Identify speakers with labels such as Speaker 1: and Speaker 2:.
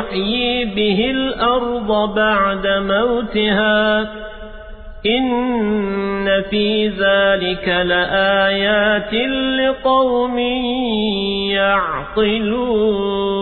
Speaker 1: فيحيي به الأرض بعد موتها. إن في ذلك لآيات لقوم يعقلون.